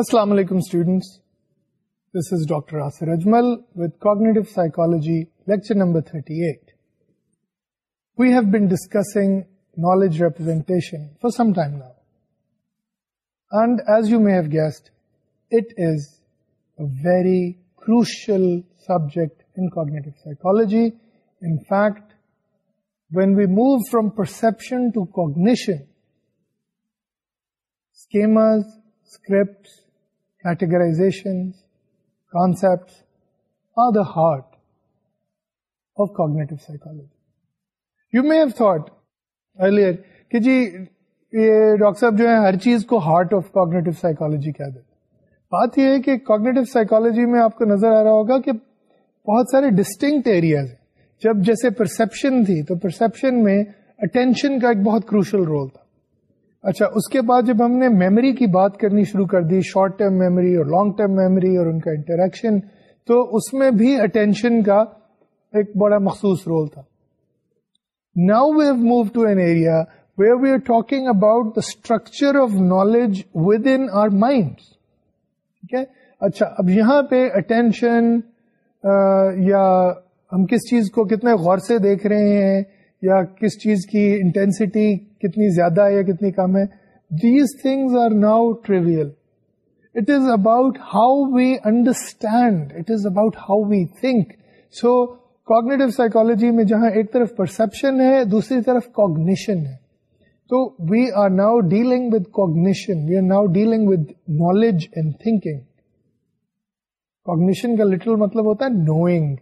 السلام علیکم از doctor very crucial subject psychology in fact when we move from perception to scripts, concepts are the heart of cognitive psychology. You may have thought earlier کہ جی یہ doctor صاحب جو ہے ہر چیز کو ہارٹ آف کوگنیٹو سائیکالوجی کہہ دیتے بات یہ ہے کہ کوگنیٹو سائیکالوجی میں آپ کو نظر آ رہا ہوگا کہ بہت سارے ڈسٹنکٹ ایریاز ہیں جب جیسے پرسپشن تھی تو پرسپشن میں اٹینشن کا ایک بہت کروشل رول تھا اچھا اس کے بعد جب ہم نے میموری کی بات کرنی شروع کر دی شارٹ ٹرم میموری اور لانگ ٹرم میموری اور ان کا انٹریکشن تو اس میں بھی اٹینشن کا ایک بڑا مخصوص رول تھا now we move to an area where we are talking about the structure of knowledge within our mind ٹھیک ہے اچھا اب یہاں پہ اٹینشن یا ہم کس چیز کو کتنے غور سے دیکھ رہے ہیں یا کس چیز کی انٹینسٹی کتنی زیادہ ہے یا کتنی کم ہے these things are now trivial it is about how we understand it is about how we think so cognitive psychology میں جہاں ایک طرف پرسپشن ہے دوسری طرف کوگنیشن ہے تو we are now dealing with cognition we are now dealing with knowledge and thinking cognition کا لٹل مطلب ہوتا ہے نوئنگ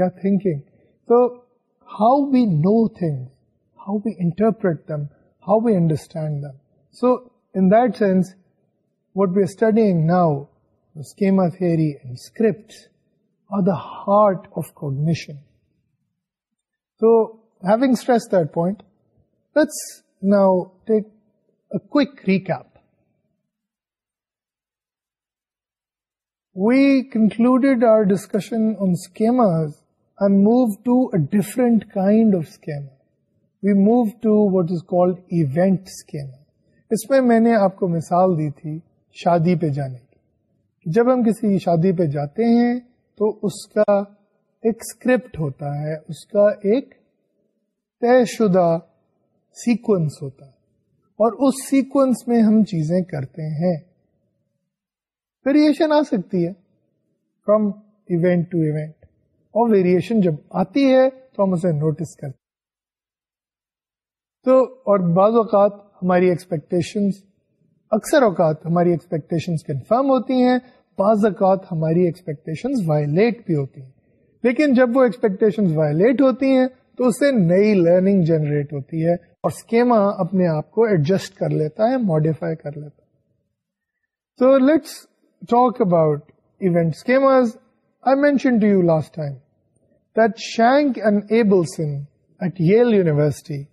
یا تھنکنگ تو how know this how we interpret them how we understand them so and this what we are studying now are the heart of cognition so the point now take recap we concluded our discussion move to a different kind of We we move to is is event event اس میں میں نے آپ کو مثال دی تھی شادی پہ جانے کی جب ہم کسی شادی پہ جاتے ہیں تو اس کا ایک اسکرپٹ ہوتا ہے اس کا ایک طے شدہ سیکوینس ہوتا ہے اور اس سیکوینس میں ہم چیزیں کرتے ہیں ویریشن آ سکتی ہے فرام ایونٹ ٹو ایونٹ اور ویریشن جب آتی ہے تو ہم اسے نوٹس کرتے تو اور بعض اوقات ہماری ایکسپیکٹیشن اکثر اوقات ہماری ایکسپیکٹیشن کنفرم ہوتی ہیں بعض اوقات ہماری ایکسپیکٹیشن وائلیٹ بھی ہوتی ہیں لیکن جب وہ ایکسپیکٹیشن وائلیٹ ہوتی ہیں تو اس سے نئی لرننگ جنریٹ ہوتی ہے اور اسکیما اپنے آپ کو ایڈجسٹ کر لیتا ہے ماڈیفائی کر لیتا ہے تو let's talk about event schemas I mention to you last time that Shank and Abelson at Yale University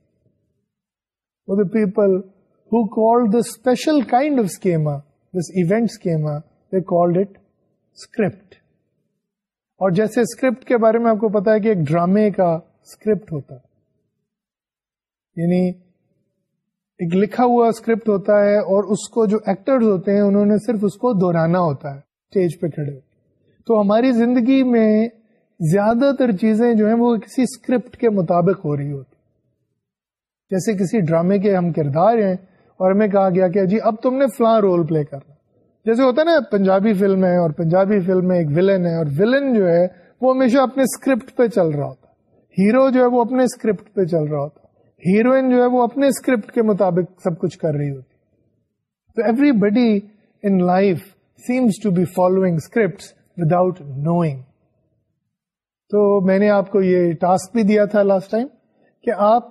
were the people who called this this special kind of schema, event schema, they called it script. اور جیسے script کے بارے میں آپ کو پتا ہے کہ ایک ڈرامے کا اسکرپٹ ہوتا ہے یعنی ایک لکھا ہوا اسکرپٹ ہوتا ہے اور اس کو جو ایکٹرز ہوتے ہیں انہوں نے صرف اس کو دہرانا ہوتا ہے اسٹیج پہ کھڑے تو ہماری زندگی میں زیادہ تر چیزیں جو ہیں وہ کسی اسکرپٹ کے مطابق ہو رہی ہوتی جیسے کسی ڈرامے کے ہم کردار ہیں اور ہمیں کہا گیا کہ جی اب تم نے فلاں رول پلے کرنا جیسے ہوتا ہے نا پنجابی فلم ہے اور پنجابی فلم میں ایک ولن ہے اور ولن جو ہے وہ ہمیشہ اپنے اسکرپٹ پہ چل رہا ہوتا ہیرو جو ہے وہ اپنے اسکرپٹ پہ چل رہا ہوتا ہیروئن جو ہے وہ اپنے اسکرپٹ کے مطابق سب کچھ کر رہی ہوتی تو everybody in life seems to be following script without knowing تو میں نے آپ کو یہ ٹاسک بھی دیا تھا لاسٹ ٹائم کہ آپ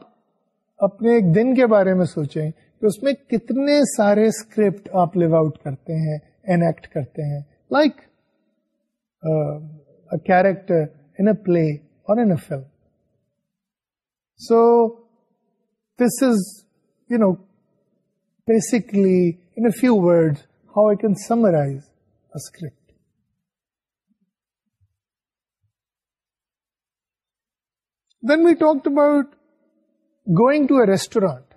اپنے ایک دن کے بارے میں سوچیں کہ اس میں کتنے سارے اسکرپٹ آپ لیو آؤٹ کرتے ہیں انیکٹ کرتے ہیں like character in a play اور in a film so this is you know basically in a few word how I can summarize then we talk about going to a restaurant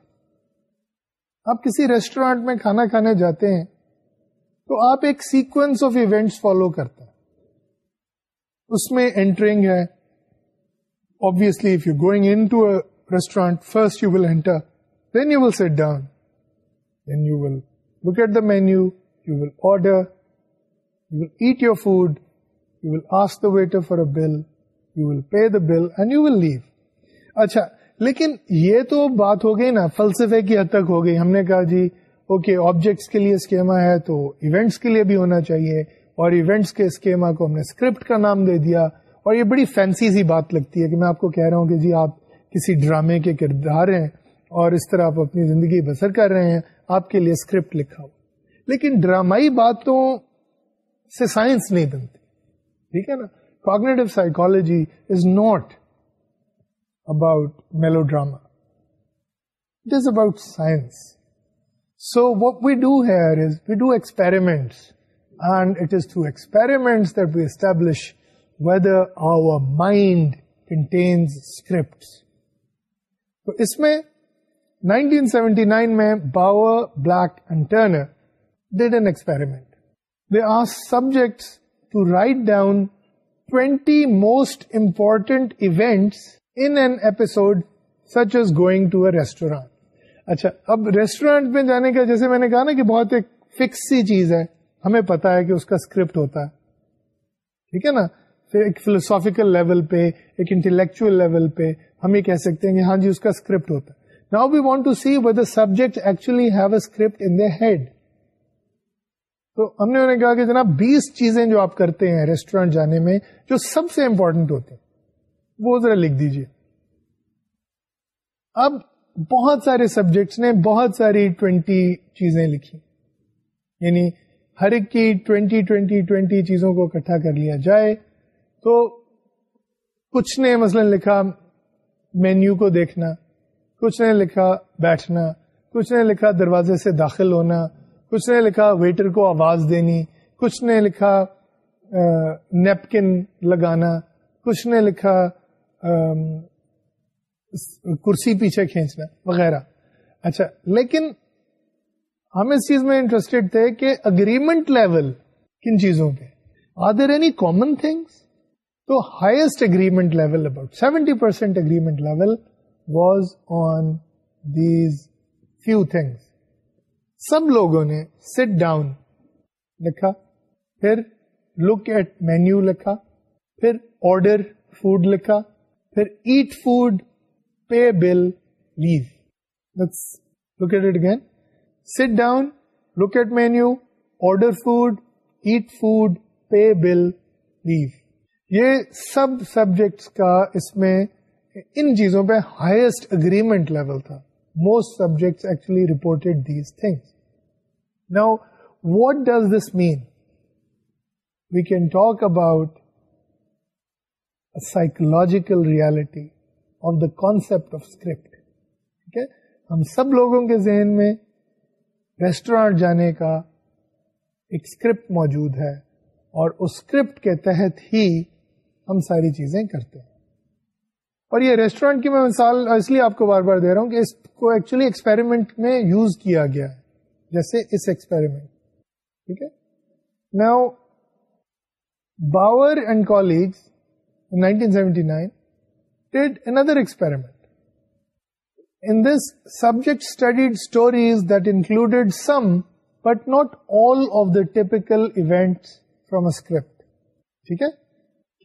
آپ کسی restaurant میں کھانا کھانے جاتے ہیں تو آپ ایک سیکوینس آف ایونٹ فالو کرتے ہیں اس میں اینٹرنگ ہے restaurant enter you will enter then you will sit will you will the at the menu you will order eat your food you will ask the waiter for a bill you you will will pay the bill and leave اچھا لیکن یہ تو بات ہو گئی نا فلسفے کی حد تک ہو گئی ہم نے کہا جی اوکے آبجیکٹس کے لیے اسکیما ہے تو ایونٹس کے لیے بھی ہونا چاہیے اور ایونٹس کے اسکیما کو ہم نے اسکرپٹ کا نام دے دیا اور یہ بڑی فینسی سی بات لگتی ہے کہ میں آپ کو کہہ رہا ہوں کہ جی آپ کسی ڈرامے کے کردار ہیں اور اس طرح آپ اپنی زندگی بسر کر رہے ہیں آپ کے لیے اسکرپٹ لکھا ہو لیکن ڈرامائی باتوں سے سائنس نہیں بنتی ٹھیک ہے نا نائنٹی نائن میں Bower Black they are subjects to write down twenty most important event and such as going to a restaurant اچھا اب ریسٹورینٹ میں جانے کا جیسے میں نے کہا نا کہ بہت ایک فکس سی چیز ہے ہمیں پتا ہے کہ اس کا اسکرپٹ ہوتا ہے ٹھیک ہے نا پھر ایک فلوسافیکل لیول پہ ایک انٹیلیکچل لیول پہ ہم یہ کہہ سکتے ہیں کہ ہاں جی اس کا اسکرپٹ ہوتا ہے now we want to see we subject actually have a script in head تو ہم نے کہا کہ جناب بیس چیزیں جو آپ کرتے ہیں ریسٹورینٹ جانے میں جو سب سے امپورٹنٹ ہوتی ہیں وہ ذرا لکھ دیجیے اب بہت سارے سبجیکٹس نے بہت ساری ٹوینٹی چیزیں لکھی یعنی ہر ایک کی ٹوینٹی ٹوینٹی ٹوینٹی چیزوں کو اکٹھا کر لیا جائے تو کچھ نے مثلا لکھا مینیو کو دیکھنا کچھ نے لکھا بیٹھنا کچھ نے لکھا دروازے سے داخل ہونا کچھ نے لکھا ویٹر کو آواز دینی کچھ نے لکھا نیپکن لگانا کچھ نے لکھا کرسی پیچھے کھینچنا وغیرہ اچھا لیکن ہم اس چیز میں انٹرسٹڈ تھے کہ اگریمنٹ لیول کن چیزوں پہ are there any common things تو highest agreement level about seventy percent agreement level was on these few things سب لوگوں نے سٹ ڈاؤن لکھا پھر لک ایٹ مینیو لکھا پھر آرڈر فوڈ لکھا پھر eat food pay bill leave let's look at again gain down look at menu order food eat food pay bill leave یہ سب سبجیکٹس کا اس میں ان چیزوں پہ ہائیسٹ اگریمنٹ لیول تھا most subject actually reported these things now what does this mean we can talk about psychological reality on the concept of script ٹھیک ہے ہم سب لوگوں کے ذہن میں ریسٹورانٹ جانے کا ایک اسکرپٹ موجود ہے اور اس اسکرپٹ کے تحت ہی ہم ساری چیزیں کرتے ہیں اور یہ ریسٹورینٹ کی میں مثال اس لیے آپ کو بار بار دے رہا ہوں کہ اس کو ایکچولی ایکسپیریمنٹ میں یوز کیا گیا ہے جیسے اس ایکسپیریمنٹ ٹھیک ہے نا Bower and college nineteen seventy nine did another experiment in this subject studied stories that included some but not all of the typical event from a script ٹھیک ہے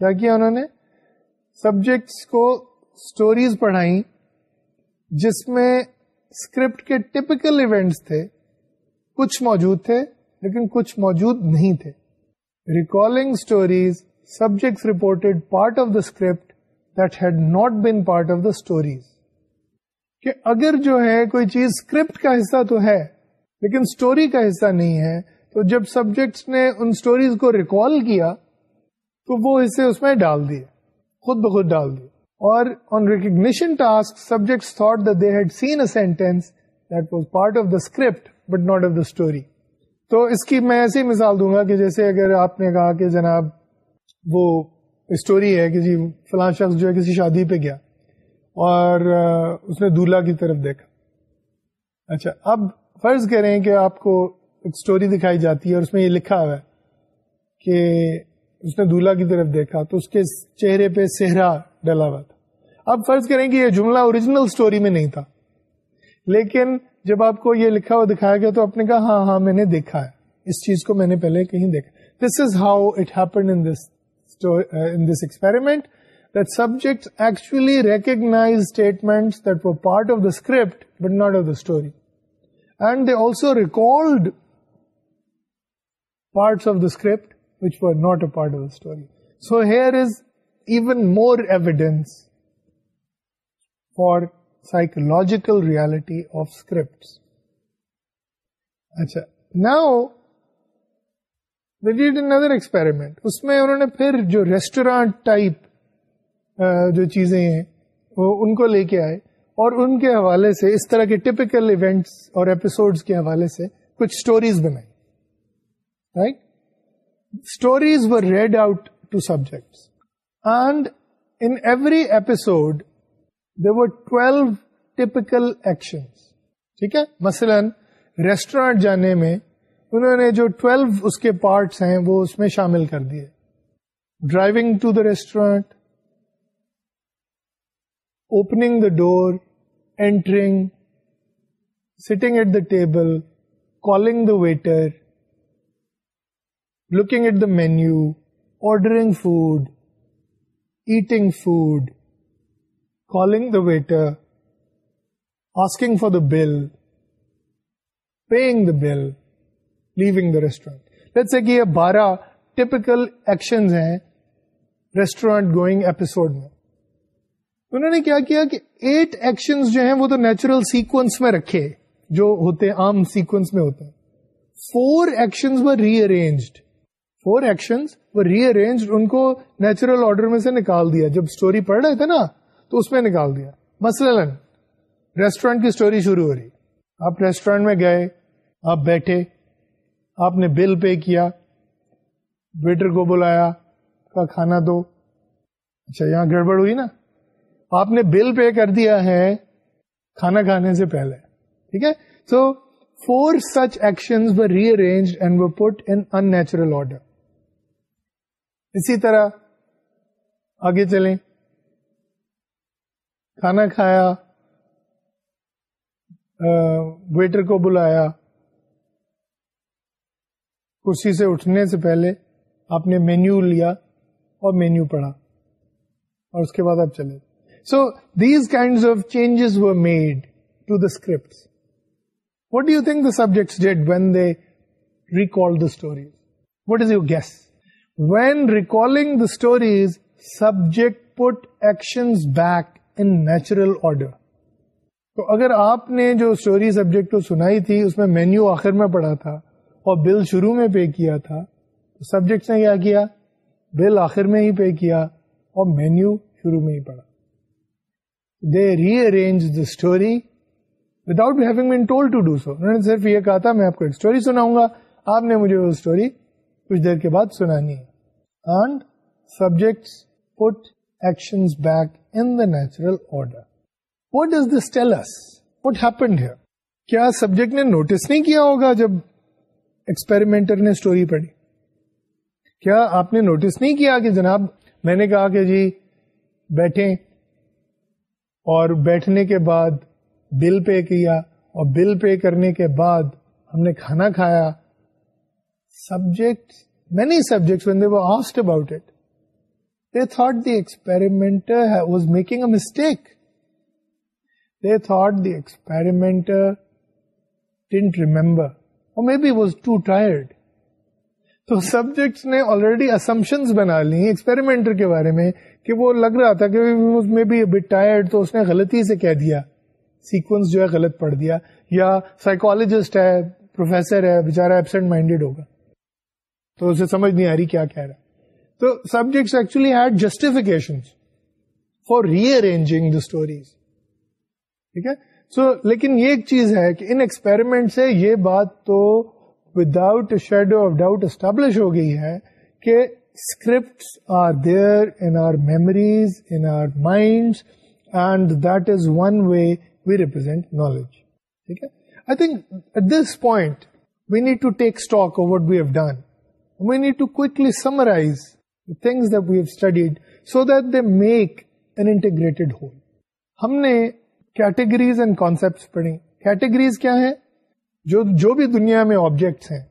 کیا کیا انہوں نے سبجیکٹس کو اسٹوریز پڑھائیں جس میں اسکرپٹ کے ٹپکل ایونٹس تھے کچھ موجود تھے لیکن کچھ موجود نہیں تھے recalling stories subjects reported part of the script that had not been part of the stories کہ اگر جو ہے کوئی چیز اسکرپٹ کا حصہ تو ہے لیکن اسٹوری کا حصہ نہیں ہے تو جب سبجیکٹس نے ان اسٹوریز کو ریکال کیا تو وہ حصے اس میں ڈال دیے خود بخود ڈال دیے or on recognition subjects thought that they had seen a sentence that was part of the script but not of the story. تو اس کی میں ایسی مثال دوں گا کہ جیسے اگر آپ نے کہا کہ جناب وہ اسٹوری ہے جی گیا اور اس نے دولہا کی طرف دیکھا اچھا اب فرض کریں کہ آپ کو ایک اسٹوری دکھائی جاتی ہے اور اس میں یہ لکھا ہوا ہے کہ اس نے دولہا کی طرف دیکھا تو اس کے چہرے پہ صحرا ڈلا ہوا تھا اب فرض کریں کہ یہ جملہ اوریجنل اسٹوری میں نہیں تھا لیکن جب آپ کو یہ لکھا ہوا دکھایا گیا تو آپ نے کہا ہاں ہاں میں نے دیکھا ہے اس چیز کو میں نے پہلے کہیں دیکھا this is how it that were part actually the part of the of not of the story and they also record parts of the were not a part of the story so here is even more evidence for psychological reality of script اچھا نا red another experiment اس میں پھر جو restaurant type جو چیزیں ہیں وہ ان کو لے کے آئے اور ان کے حوالے سے اس طرح کے ٹپکل ایونٹس اور ایپیسوڈ کے حوالے سے کچھ اسٹوریز بنائی write stories we read out to subjects and in every episode they value typical action ٹھیک ہے مثلاً ریسٹورینٹ جانے میں انہوں نے جو ٹویلو اس کے پارٹس ہیں وہ اس میں شامل کر دیے driving to the restaurant opening the door entering sitting at the table calling the waiter looking at the menu ordering food eating food calling the waiter asking for the bill paying the bill leaving the restaurant لیکن بارہ typical action ہیں restaurant going episode میں انہوں نے کیا کیا کہ at action جو ہیں وہ تو نیچرل سیکوینس میں رکھے جو ہوتے ہیں آم سیکوینس میں ہوتے ہیں four action rearranged four actions وہ ری ارینج ان کو نیچرل آرڈر میں سے نکال دیا جب اسٹوری پڑھ رہے تھے نا تو اس میں نکال دیا مسئلہ ریسٹورینٹ کی اسٹوری شروع ہو رہی آپ ریسٹورینٹ میں گئے آپ بیٹھے آپ نے بل پے کیا ویٹر کو بلایا کا کھانا دو اچھا یہاں گڑبڑ ہوئی نا آپ نے بل پے کر دیا ہے کھانا کھانے سے پہلے ٹھیک ہے so for such action rearrange and we put in natural order اسی طرح آگے چلیں کھانا کھایا ویٹر کو بلایا کرسی سے اٹھنے سے پہلے آپ نے مینیو لیا اور مینیو پڑھا اور اس کے بعد آپ چلے so these kind of changes made to the what do you think the subjects did when they recall the stories what is your guess when recalls subject put action back in natural order تو اگر آپ نے جو story subject کو سنائی تھی اس میں menu آخر میں پڑھا تھا اور بل شروع میں پے کیا تھا تو سبجیکٹس نے کیا کیا بل آخر میں ہی پے کیا اور مینیو شروع میں ہی پڑا they rearrange the story with having been told to do so انہوں نے صرف یہ کہا تھا میں آپ کو ایک اسٹوری سناؤں گا آپ نے مجھے وہ اسٹوری کچھ دیر کے بعد سنانی ہے subject put action order what this what happened کیا سبجیکٹ نے نوٹس نہیں کیا ہوگا جب ایکسپیرمنٹ نے اسٹوری پڑھی کیا آپ نے نوٹس نہیں کیا کہ جناب میں نے کہا کہ جی بیٹھیں اور بیٹھنے کے بعد بل پے کیا اور بل پے کرنے کے بعد ہم نے کھانا کھایا subject many subjects when they were asked about it they thought the experimenter was making a mistake they thought the experimenter didn't remember or maybe was too tired تو سبجیکٹس نے آلریڈی اسمپشن بنا لی experimenter کے بارے میں کہ وہ لگ رہا تھا کہ ٹائرڈ تو اس نے غلطی سے کہہ دیا سیکوینس جو ہے غلط پڑھ دیا یا سائیکولوجسٹ ہے پروفیسر ہے بےچارا ایبسینٹ مائنڈیڈ ہوگا تو اسے سمجھ نہیں آ رہی کیا کہہ رہا تو subjects actually had justification for rearranging the stories ٹھیک ہے سو لیکن یہ ایک چیز ہے کہ ان ایکسپیریمنٹ سے یہ بات تو شیڈو آف ڈاؤٹ اسٹبلش ہو گئی ہے کہ script are there in our memories indeed and that is one way we represent knowledge ٹھیک ہے I think at this point we need to take stock of what we have done we we need to quickly summarize the things that that have studied so they make an integrated whole ہم نے categories and concept پڑھیں جو بھی دنیا میں objects ہیں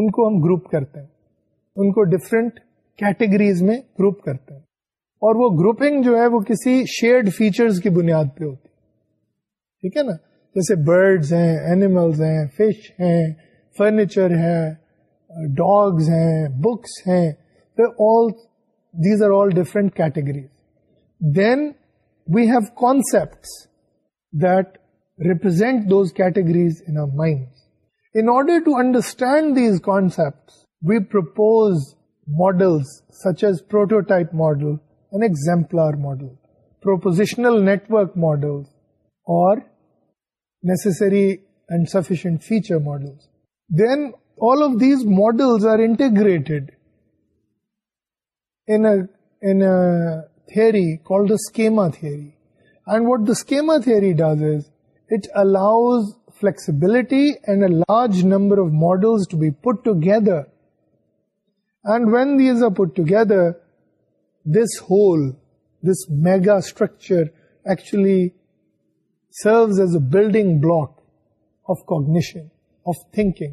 ان کو ہم گروپ کرتے ہیں ان کو ڈفرنٹ کیٹیگریز میں گروپ کرتے ہیں اور وہ گروپنگ جو ہے وہ کسی شیئرڈ فیچرز کی بنیاد پہ ہوتی ٹھیک ہے نا جیسے برڈز ہیں اینیملز ہیں فش ہیں فرنیچر ہیں ڈاگز ہیں بکس ہیں these are all categories then we have concept that represent those categories in mind in order to understand these concept we propose models such as prototype model and exemplar model propositional network model اور necessary and sufficient feature model then all of these models are integrated in a theory called the schema theory. And what the schema theory does is, it allows flexibility and a large number of models to be put together. And when these are put together, this whole, this mega structure actually serves as a building block of cognition, of thinking.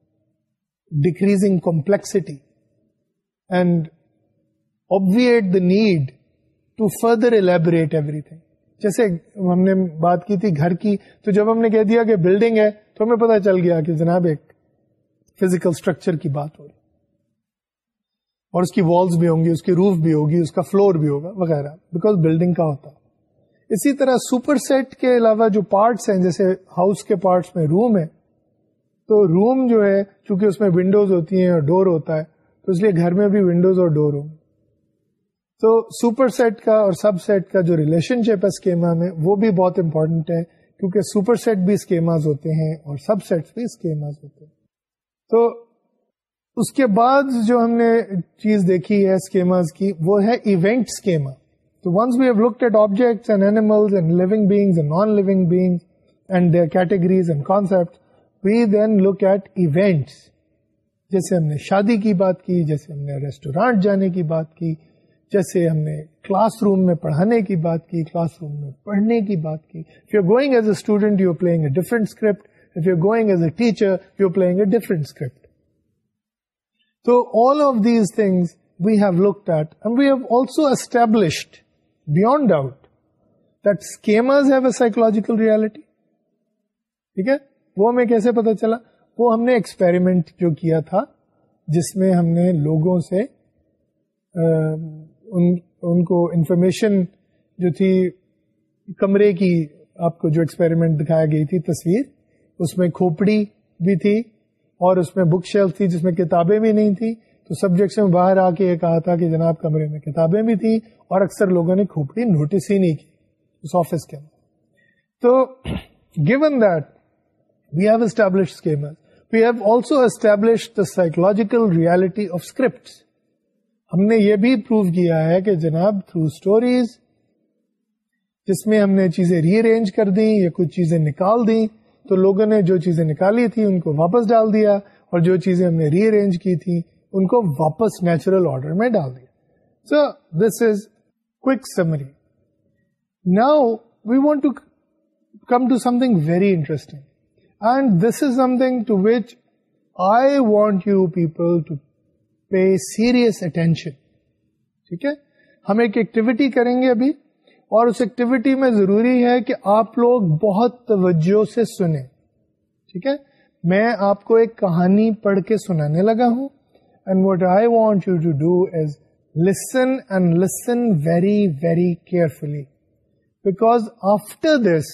Decreasing complexity and obviate the need to further elaborate everything جیسے ہم نے بات کی تھی گھر کی تو جب ہم نے کہہ دیا کہ بلڈنگ ہے تو ہمیں پتا چل گیا کہ جناب ایک فزیکل اسٹرکچر کی بات ہو رہی اور اس کی والس بھی ہوں گی اس کی روف بھی ہوگی اس کا فلور بھی ہوگا وغیرہ بیکاز بلڈنگ کا ہوتا اسی طرح سپر سیٹ کے علاوہ جو پارٹس ہیں جیسے ہاؤس کے پارٹس میں روم ہے تو روم جو ہے چونکہ اس میں ونڈوز ہوتی ہیں اور ڈور ہوتا ہے تو اس لیے گھر میں بھی ونڈوز اور ڈور ہوں تو سپر سیٹ کا اور سب سیٹ کا جو ریلیشن شپ ہے اسکیما میں وہ بھی بہت امپورٹنٹ ہے کیونکہ سپر سیٹ بھی اسکیماز ہوتے ہیں اور سب سیٹ بھی اسکیماز ہوتے ہیں تو اس کے بعد جو ہم نے چیز دیکھی ہے اسکیماز کی وہ ہے ایونٹ اسکیما تو once we have looked at objects and and and animals beings non beings and their categories and concept we then look at events جیسے ہم نے شادی کی بات کی جیسے ہم نے ریسٹورانٹ جانے کی بات کی جیسے ہم نے کلاس روم میں پڑھانے کی بات کی کلاس روم میں پڑھنے کی بات کی if you going as a student you are play a different script if you going as a teacher you O play a different script تو all of these things we have looked at and we have also established beyond doubt that schemas have a psychological reality ٹھیک ہے وہ ہمیں کیسے پتا چلا وہ ہم نے ایکسپیریمنٹ جو کیا تھا جس میں ہم نے لوگوں سے ان کو انفارمیشن جو تھی کمرے کی آپ کو جو ایکسپیریمنٹ دکھایا گئی تھی تصویر اس میں کھوپڑی بھی تھی اور اس میں بک شیلف تھی جس میں کتابیں بھی نہیں تھیں تو سبجیکٹس میں باہر آ کے یہ کہا تھا کہ جناب کمرے میں کتابیں بھی تھیں اور اکثر لوگوں نے کھوپڑی نوٹس ہی نہیں کی اس آفس کے اندر تو given that view established we have also established psychological reality of script ہم نے یہ بھی پروو کیا ہے کہ جناب تھرو اسٹوریز جس میں ہم نے چیزیں ری ارینج کر دیں یا کچھ چیزیں نکال دیں تو لوگوں نے جو چیزیں نکالی تھیں ان کو واپس ڈال دیا اور جو چیزیں ہم نے ری ارینج کی تھیں ان کو واپس نیچرل آرڈر میں ڈال دیا so this is summary now we want to come to something very interesting and this is something to which I want you people to pay serious attention ٹھیک ہے ہم ایک ایکٹیویٹی کریں گے ابھی اور اس ایکٹیویٹی میں ضروری ہے کہ آپ لوگ بہت توجہ سے سنیں ٹھیک ہے میں آپ کو ایک کہانی پڑھ کے سنانے لگا ہوں and what I want you to do is listen and listen very very carefully because after this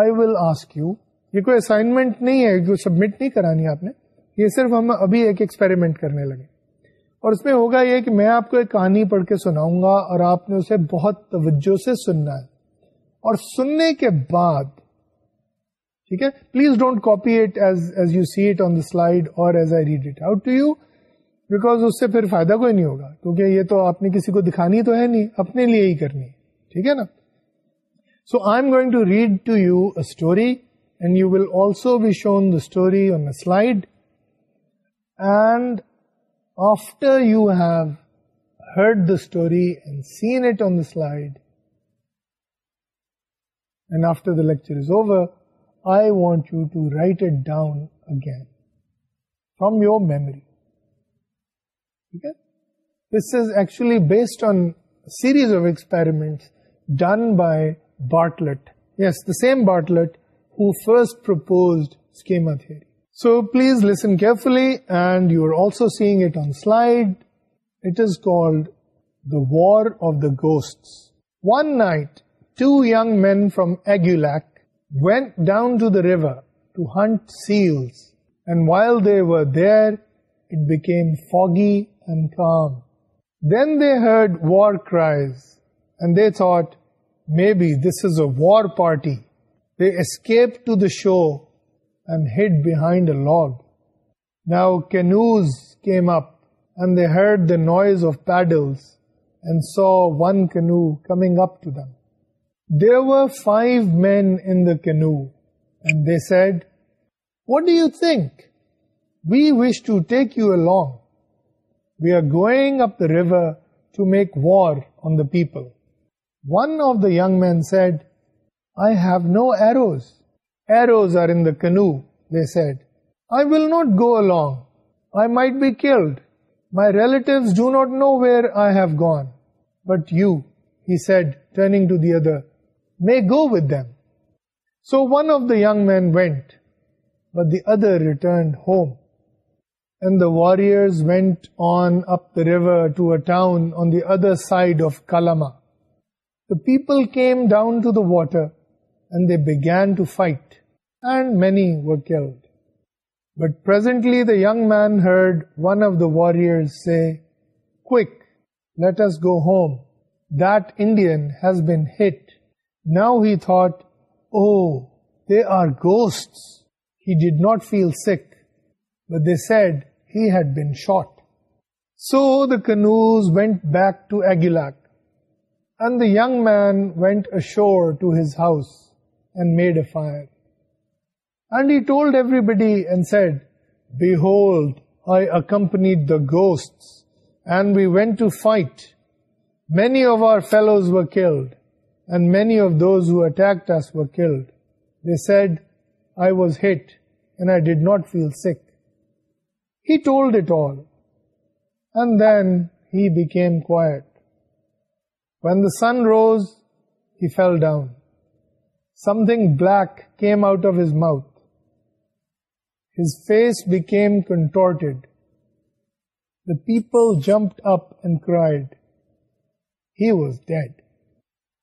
I will ask you یہ کوئی اسائنمنٹ نہیں ہے جو سبمٹ نہیں کرانی آپ نے یہ صرف ہم ابھی ایک ایکسپیریمنٹ کرنے لگے اور اس میں ہوگا یہ کہ میں آپ کو ایک کہانی پڑھ کے سناؤں گا اور آپ نے اسے بہت توجہ سے سننا ہے اور سننے کے بعد ٹھیک ہے please don't copy it as as you see it on the slide اور as I read it out to you because اس سے پھر فائدہ کوئی نہیں ہوگا کیونکہ یہ تو آپ نے کسی کو دکھانی تو ہے نہیں اپنے لیے ہی کرنی ٹھیک ہے نا so I am going to read to you a story shown the story on slide after you have heard the story after the lecture I want you to write it down again from your memory this is actually based on series of experiment done by Bartlett yes the same Bartlett who first proposed schema theory. So please listen carefully, and you are also seeing it on slide. It is called The War of the Ghosts. One night, two young men from Agulak went down to the river to hunt seals, and while they were there, it became foggy and calm. Then they heard war cries, and they thought, maybe this is a war party. Escape to the shore and hid behind now canoes اپنو and they said what do you think we wish to take you along we are going up make war on the people one of the young man said I have no arrows. Arrows are in the canoe, they said. I will not go along. I might be killed. My relatives do not know where I have gone. But you, he said, turning to the other, may go with them. So one of the young men went, but the other returned home. And the warriors went on up the river to a town on the other side of Kalama. The people came down to the water quick let go home then has been hit now he are ghost he did not feel sick they said had been shot so thus went back to Egulac the young man went ashore to his house fire ٹوڈ everybody sick he'll sun rose he fell down something black came out of his mouth. His face became contorted. The people jumped up and cried. He was dead.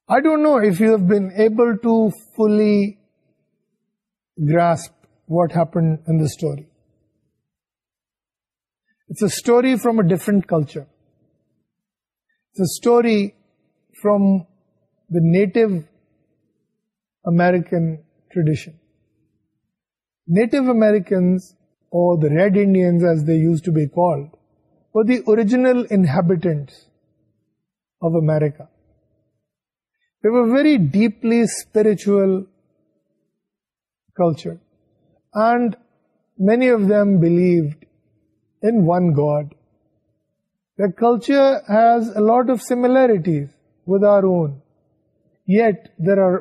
I don't know if you have been able to fully grasp what happened in the story. It's a story from a different culture. It's a story from the native American tradition. Native Americans, or the Red Indians as they used to be called, were the original inhabitants of America. They were very deeply spiritual culture, and many of them believed in one God. Their culture has a lot of similarities with our own. Talk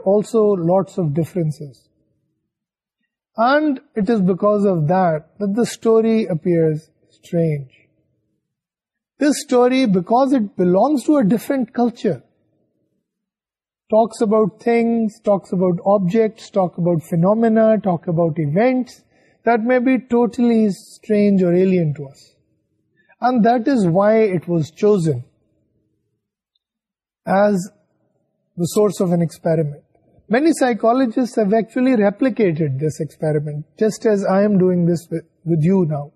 about thing talks about objects talk about phenomena talk about event that may be totally strange or alien and that is why it was chosen as the source of an experiment. Many psychologists have actually replicated this experiment, just as I am doing this with you now.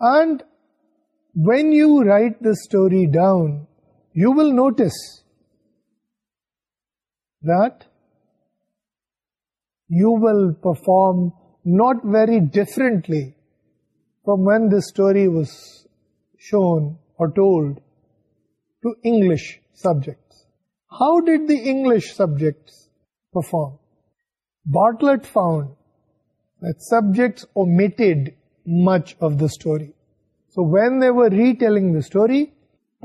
And when you write the story down, you will notice that you will perform not very differently from when this story was shown or told to English subjects. How the English subjects the story,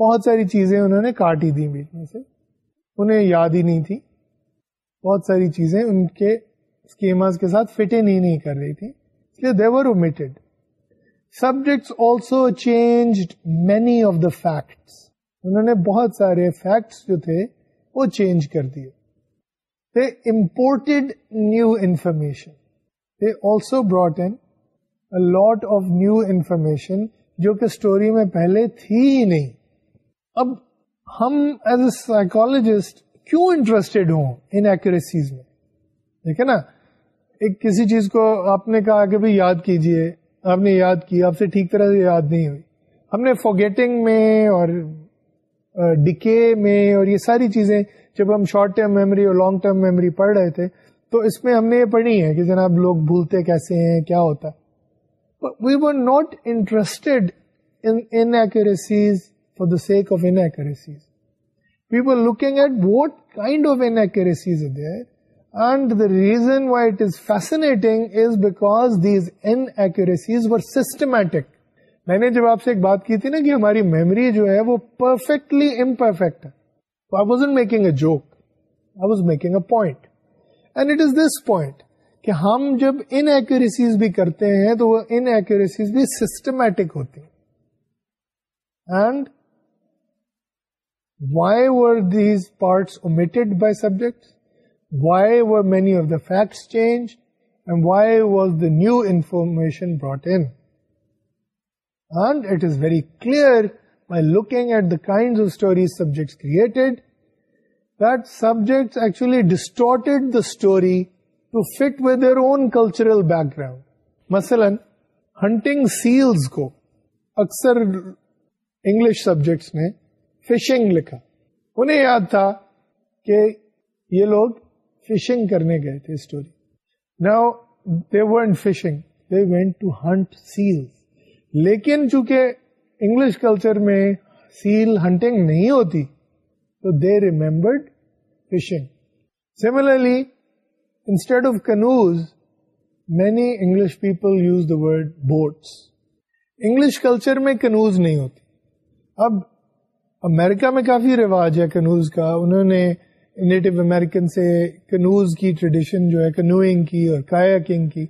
بہت ساری چیزیں انہوں نے کاٹی دی بیچ میں سے انہیں یاد ہی نہیں تھی بہت ساری چیزیں ان کے اسکیماز کے ساتھ فٹ ان ہی نہیں کر رہی تھی اس لیے they were omitted subjects also changed many of the facts انہوں نے بہت سارے فیکٹس جو تھے وہ چینج کر دے imported new information they also brought lot of new information جو کہ اسٹوری میں پہلے تھی ہی نہیں اب ہم ایز اے سائیکولوجسٹ کیوں انٹرسٹیڈ ہوں ان ایکسیز میں ٹھیک ہے نا ایک کسی چیز کو آپ نے کہا کہ یاد آپ نے یاد کی آپ سے ٹھیک طرح سے یاد نہیں ہوئی ہم نے فوگیٹنگ میں اور ڈکے میں اور یہ ساری چیزیں جب ہم شارٹ ٹرم میموری اور لانگ ٹرم میموری پڑھ رہے تھے تو اس میں ہم نے یہ پڑھی ہے کہ جناب لوگ بھولتے کیسے ہیں کیا ہوتا we were not interested inaccuracies for the sake of it we were looking at what kind of inaccuracies there and the reason why it is fascinating is because these inaccuracies were systematic میں نے جب آپ سے ایک بات کی تھی نا کہ ہماری میموری جو ہے وہ پرفیکٹلی امپرفیکٹ ہے تو I was making a joke I was making a point and it is this point کہ ہم جب ان ایکوریسیز بھی کرتے ہیں تو وہ ان ایکوریسیز بھی سسٹمیٹک ہوتی and why were these parts omitted by subject why were many of the facts change and why was the new information brought in background مثلاً ہنٹنگ سیلز کو اکثر انگلش سبجیکٹس نے فشنگ لکھا انہیں یاد تھا کہ یہ لوگ فشنگ کرنے گئے تھے story now they weren't fishing they went to hunt seals لیکن چونکہ انگلش کلچر میں سیل ہنٹنگ نہیں ہوتی تو they remembered fishing similarly instead of canoes many English people use the word boats English culture میں کنوز نہیں ہوتی اب امیرکا میں کافی رواج ہے کنوز کا انہوں نے نیٹو امیرکن سے کنوز کی ٹریڈیشن جو ہے کنوئنگ کی اور کایا کنگ کی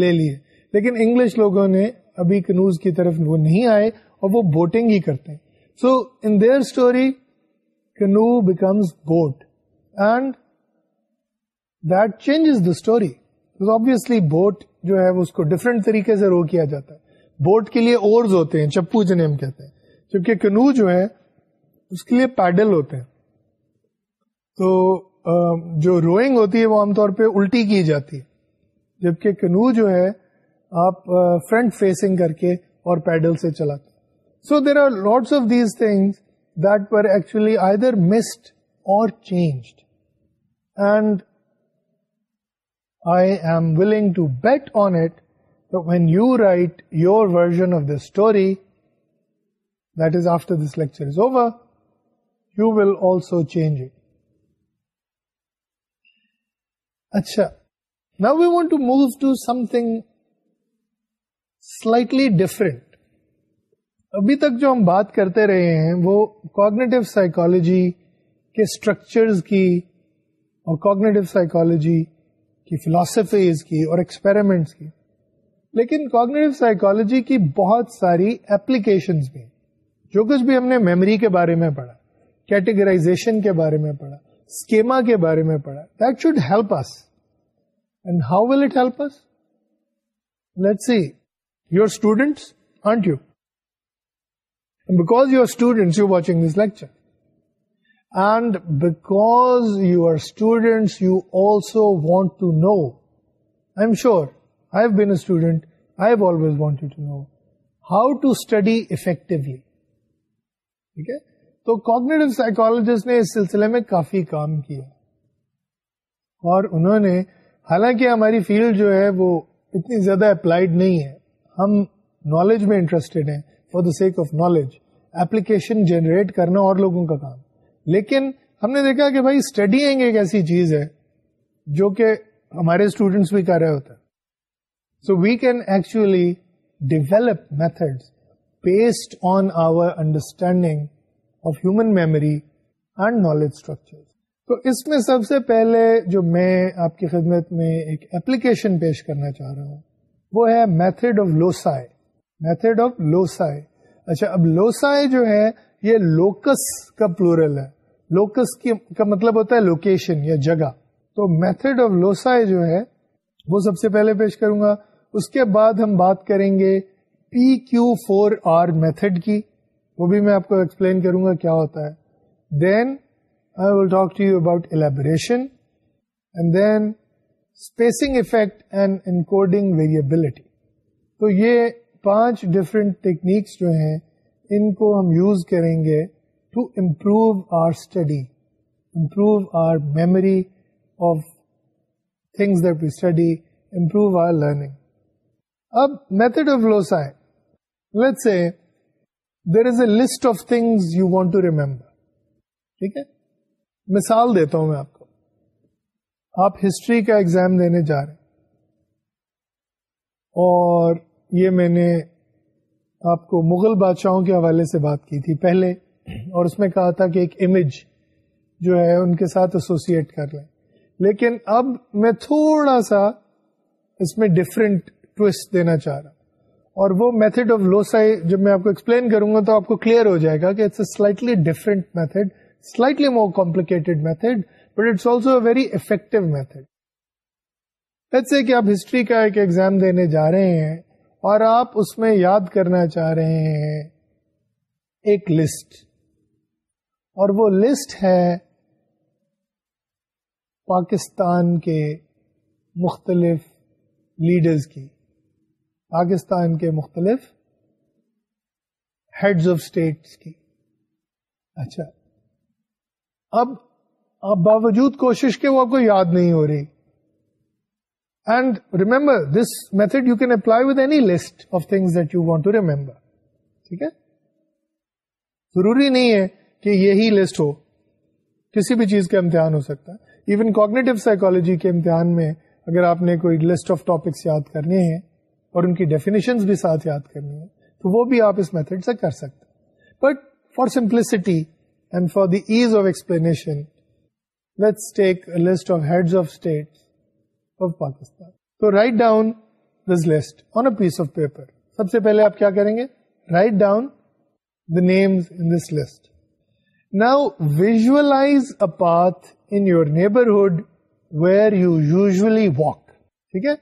لے لی ہے لیکن انگلش لوگوں نے ابھی کنوز کی طرف وہ نہیں آئے اور وہ بوٹنگ ہی کرتے ہیں so in their story canoe becomes boat and that change is the story obviously boat جو ہے اس کو ڈفرینٹ طریقے سے رو کیا جاتا ہے بوٹ کے لیے اورز ہوتے ہیں چپو جنہیں ہم کہتے ہیں جبکہ کنو جو ہے اس کے لیے پیڈل ہوتے ہیں تو جو روئنگ ہوتی ہے وہ عام طور پہ الٹی کی جاتی ہے جبکہ کنو جو ہے آپ فرنٹ فیسنگ کر کے اور پیڈل سے چلاتے so there are lots of these things that per actually either missed or changed and I am willing to bet on it when you write your version of this story that is after this lecture is over you will also change it اچھا now we want to move do something slightly different ابھی تک جو ہم بات کرتے رہے ہیں وہ کوگنیٹو سائیکولوجی کے اسٹرکچرز کی اور کوگنیٹو سائیکالوجی کی فلاسفیز کی اور ایکسپیریمنٹس کی لیکن کوگنیٹو سائیکالوجی کی بہت ساری اپلیکیشنز بھی جو کچھ بھی ہم نے میموری کے بارے میں پڑھا کیٹیگرائزیشن کے بارے میں پڑھا اسکیما کے بارے میں پڑھا that should help us and how will it help us let see because you are students you watching this lecture and because you are students you also want to know I am sure I have been a student I have always want know how to study effectively ٹھیک ہے تو کوپنیٹو سائیکولس نے اس سلسلے میں کافی کام کیا اور انہوں نے حالانکہ ہماری فیلڈ جو ہے وہ اتنی زیادہ اپلائیڈ نہیں ہے ہم نالج میں انٹرسٹیڈ ہیں for the sake of knowledge application generate کرنا اور لوگوں کا کام لیکن ہم نے دیکھا کہ بھائی اسٹڈیئنگ ایک ایسی چیز ہے جو کہ ہمارے اسٹوڈینٹس بھی کر رہے ہوتے ہیں so we can actually develop method based on our understanding of human memory and knowledge structure تو اس میں سب سے پہلے جو میں آپ کی خدمت میں ایک ایپلیکیشن پیش کرنا چاہ رہا ہوں وہ ہے method of loci method of loci اچھا اب لوسائے جو ہے یہ لوکس کا پلورل ہے لوکس کا مطلب ہوتا ہے لوکیشن یا جگہ تو میتھڈ آف لوسائے جو ہے وہ سب سے پہلے پیش کروں گا اس کے بعد ہم بات کریں گے P Q four R method کی وہ بھی میں آپ کو ایکسپلین کروں گا کیا ہوتا ہے then I will talk to you about elaboration and then spacing effect and encoding variability تو یہ پانچ ڈفرینٹ ٹیکنیکس جو ہیں ان کو ہم یوز کریں گے to improve our study improve our memory of things that we study improve our learning اب method of loci loci I there is a list of thing you want to remember ٹھیک ہے مثال دیتا ہوں میں آپ کو آپ ہسٹری کا ایگزام دینے جا رہے ہیں اور یہ میں نے آپ کو مغل بادشاہوں کے حوالے سے بات کی تھی پہلے اور اس میں کہا تھا کہ ایک امیج جو ہے ان کے ساتھ ایسوسیٹ کر لیں لیکن اب میں تھوڑا سا اس میں ڈفرینٹ ٹوسٹ دینا چاہ رہا اور وہ میتھڈ آف لو جب میں آپ کو ایکسپلین کروں گا تو آپ کو کلیئر ہو جائے گا کہ it's a slightly different method slightly more complicated method but it's also a very effective method کہ آپ ہسٹری کا ایک ایگزام دینے جا رہے ہیں اور آپ اس میں یاد کرنا چاہ رہے ہیں ایک لسٹ اور وہ لسٹ ہے پاکستان کے مختلف لیڈرز کی پاکستان کے مختلف ہیڈز آف اسٹیٹس کی اچھا اب آپ باوجود کوشش کے وہ آپ کو یاد نہیں ہو رہی and remember this method you can apply with any list of things that you want to remember ٹھیک ہے ضروری نہیں ہے کہ یہی لسٹ ہو کسی بھی چیز کا امتحان ہو سکتا ہے ایون کوگنیٹو سائیکولوجی کے امتحان میں اگر آپ نے کوئی لسٹ آف ٹاپکس یاد کرنے ہیں اور ان کی ڈیفینیشن بھی ساتھ یاد کرنی ہے تو وہ بھی آپ اس میتھڈ سے کر سکتے but for simplicity and for the ease of explanation let's take a a list list of of of of heads Pakistan. So write down this on piece paper. سب سے پہلے آپ کیا کریں گے write down the names in in this list now visualize a path your neighbourhood where you usually walk ٹھیک ہے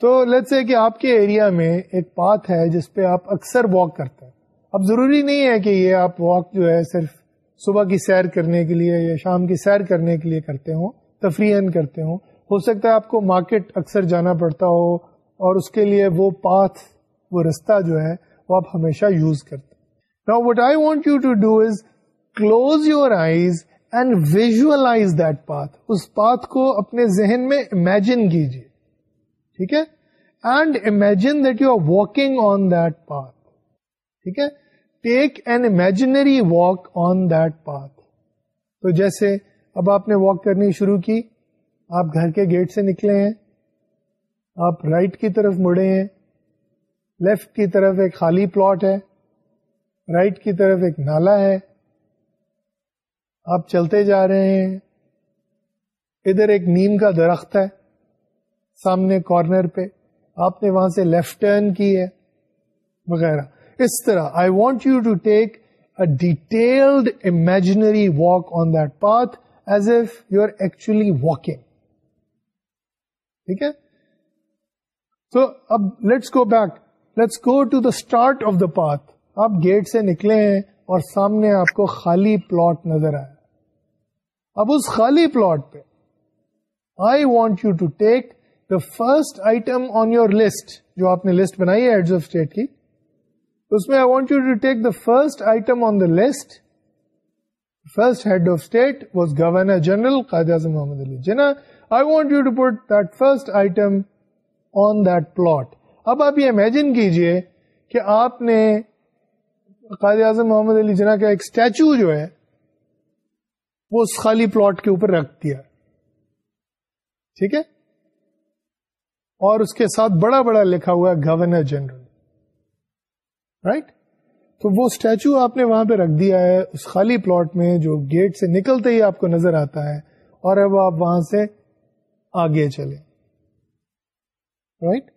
تو لیٹس آپ کے ایریا میں ایک پاتھ ہے جس پہ آپ اکثر واک کرتے ہیں اب ضروری نہیں ہے کہ یہ آپ واک جو ہے صرف صبح کی سیر کرنے کے لیے یا شام کی سیر کرنے کے لیے کرتے ہوں تفریح کرتے ہوں ہو سکتا ہے آپ کو مارکیٹ اکثر جانا پڑتا ہو اور اس کے لیے وہ پاتھ وہ رستہ جو ہے وہ آپ ہمیشہ یوز کرتے نا what I want you to do is close your eyes and visualize that path us path کو اپنے ذہن میں امیجن کیجیے ٹھیک ہے and imagine that you are walking on that path ٹھیک ہے take an imaginary walk on that path تو جیسے اب آپ نے واک کرنی شروع کی آپ گھر کے گیٹ سے نکلے ہیں آپ رائٹ کی طرف مڑے ہیں لیفٹ کی طرف ایک خالی پلاٹ ہے رائٹ کی طرف ایک نالا ہے آپ چلتے جا رہے ہیں ادھر ایک نیم کا درخت ہے سامنے کارنر پہ آپ نے وہاں سے لیفٹ ٹرن کی ہے وغیرہ طرح I want you to take a detailed imaginary walk on that path as if you are actually walking ٹھیک ہے سو اب let's go back let's go to the start of the path آپ gate سے نکلے ہیں اور سامنے آپ کو خالی پلاٹ نظر آیا اب اس خالی پلاٹ پہ I want you to take the first item on your list جو آپ نے لسٹ بنائی ہے ایڈز آف اسٹیٹ کی اس میں I want you to take the first item on the list first head of state was governor general Quaid Azam Muhammad Ali Jinnah I want you to put that first item on that plot اب آپ یہ imagine کیجیے کہ آپ نے قائد اعظم محمد علی جنا کا ایک اسٹیچو جو ہے وہ اس خالی پلاٹ کے اوپر رکھ دیا ٹھیک ہے اور اس کے ساتھ بڑا بڑا لکھا ہوا گورنر جنرل رائٹ تو وہ اسٹیچو آپ نے وہاں پہ رکھ دیا ہے اس خالی پلاٹ میں جو گیٹ سے نکلتے ہی آپ کو نظر آتا ہے اور اب آپ وہاں سے آگے چلے right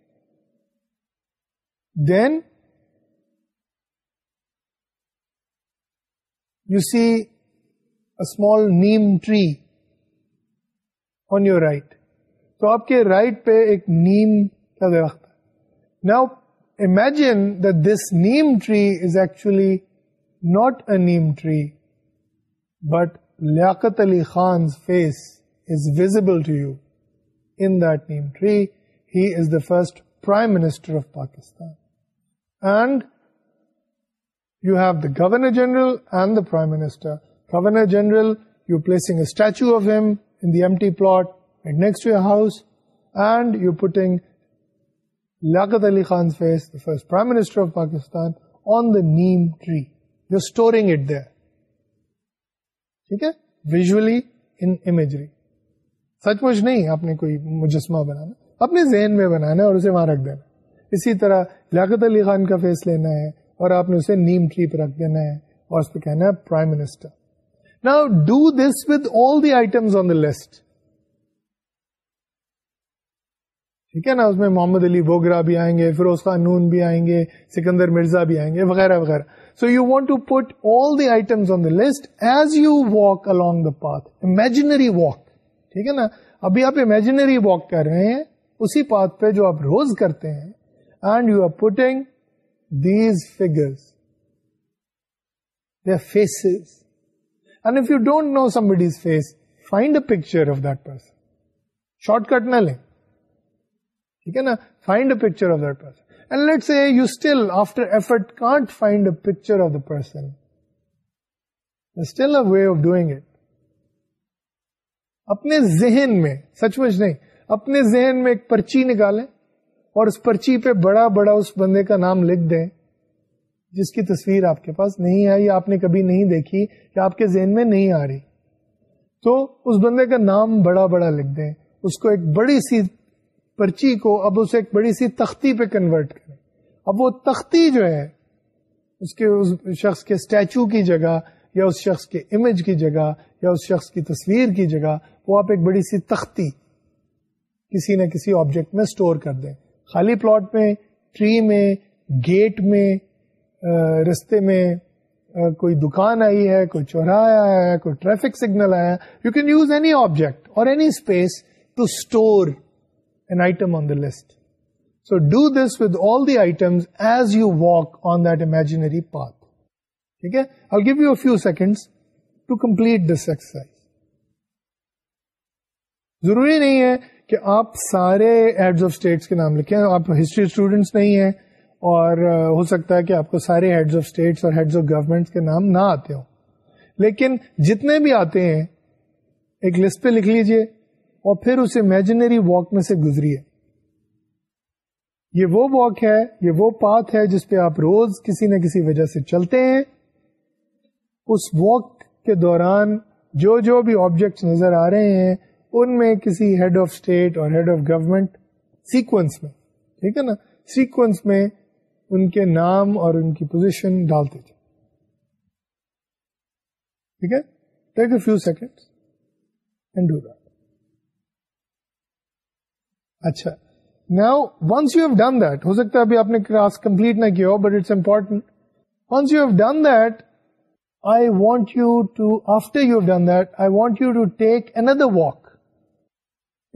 then you see small neem tree on your right تو آپ کے رائٹ پہ ایک نیم کا درخت ہے نا imagine this neem tree is actually not a neem tree but Liaquat Ali Khan then tree he is the first prime minister of Pakistan you have the governor general and the prime minister governor general you placing a statue of it next you house and you putting face first prime minister of Pakistan on the neem tree actually in such much نہیں آپ نے کوئی مجسمہ بنانا اپنے ذہن میں بنانا اور اسے وہاں رکھ دینا اسی طرح لیاقت علی خان کا فیس لینا ہے اور آپ نے اسے نیم ٹری پہ رکھ دینا ہے اور اس پہ کہنا ہے پرائم منسٹر نا do this with all the items on the list ٹھیک ہے نا اس میں محمد علی بوگرا بھی آئیں گے فیروز خان نون بھی آئیں گے سکندر مرزا بھی آئیں گے وغیرہ وغیرہ so you want to put all the item on the list as you walk along the path imaginary walk ٹھیک ہے نا ابھی آپ امیجنری واک کر رہے ہیں اسی پاتھ پہ جو آپ روز کرتے ہیں and you are putting these figure faces and if you don't know some buddies face find a picture of person shortcut نہ لیں ٹھیک ہے نا find a picture of that person person and let you still still after effort can't find a a picture of of the way doing it اپنے اپنے ذہن ذہن میں میں سچ مچ نہیں ایک پرچی نکالیں اور اس پرچی پہ بڑا بڑا اس بندے کا نام لکھ دیں جس کی تصویر آپ کے پاس نہیں آئی آپ نے کبھی نہیں دیکھی یا آپ کے ذہن میں نہیں آ رہی تو اس بندے کا نام بڑا بڑا لکھ دیں اس کو ایک بڑی سی پرچی کو اب اسے ایک بڑی سی تختی پہ کنورٹ کریں اب وہ تختی جو ہے اس کے اس شخص کے اسٹیچو کی جگہ یا اس شخص کے امیج کی جگہ یا اس شخص کی تصویر کی جگہ وہ آپ ایک بڑی سی تختی کسی نہ کسی آبجیکٹ میں اسٹور کر دیں خالی پلاٹ میں ٹری میں گیٹ میں رستے میں کوئی دکان آئی ہے کوئی چوراہا آیا ہے کوئی ٹریفک سگنل آیا ہے you can use any object اور any space to store item on the list so do this with all the item as you walk on imaginary path ٹھیک ہے ضروری نہیں ہے کہ آپ سارے ہیڈس آف اسٹیٹس کے نام لکھیں آپ ہسٹری اسٹوڈینٹس نہیں ہیں اور ہو سکتا ہے کہ آپ کو سارے ہیڈز آف اسٹیٹس اور ہیڈز آف گورمنٹس کے نام نہ آتے ہوں لیکن جتنے بھی آتے ہیں ایک لسٹ پہ لکھ لیجئے اور پھر اس امیجنری واک میں سے گزری ہے یہ وہ واک ہے یہ وہ پاتھ ہے جس پہ آپ روز کسی نہ کسی وجہ سے چلتے ہیں اس واک کے دوران جو جو بھی آبجیکٹس نظر آ رہے ہیں ان میں کسی ہیڈ آف اسٹیٹ اور ہیڈ آف گورمنٹ سیکوینس میں ٹھیک ہے نا سیکوینس میں ان کے نام اور ان کی پوزیشن ڈالتے تھے ٹھیک ہے ٹیک اے فیو سیکنڈ اچھا now once you have done that ہو سکتا ہے ابھی آپ نے کلاس کمپلیٹ نہ کیا ہو but it's important once you have done that I want you to after walk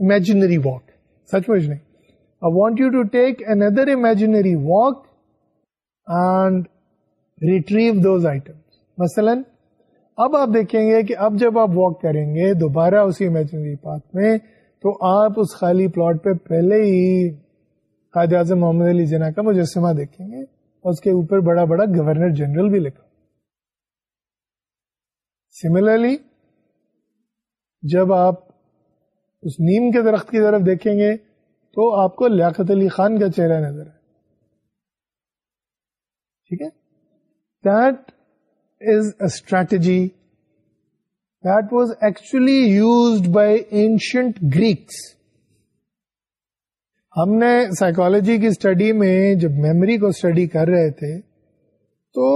imaginary walk such wise نہیں I want you to take another imaginary walk and retrieve those item مثلاً اب آپ دیکھیں گے کہ اب جب آپ واک کریں گے دوبارہ اسی امیجنری پات میں تو آپ اس خالی پلاٹ پہ پہلے ہی قائد اعظم محمد علی جناح کا مجسمہ دیکھیں گے اور اس کے اوپر بڑا بڑا گورنر جنرل بھی لکھا سملرلی جب آپ اس نیم کے درخت کی طرف دیکھیں گے تو آپ کو لیاقت علی خان کا چہرہ نظر ہے ٹھیک ہے that is a strategy actually used by ancient Greeks ہم نے سائیکالوجی کی اسٹڈی میں جب میموری کو اسٹڈی کر رہے تھے تو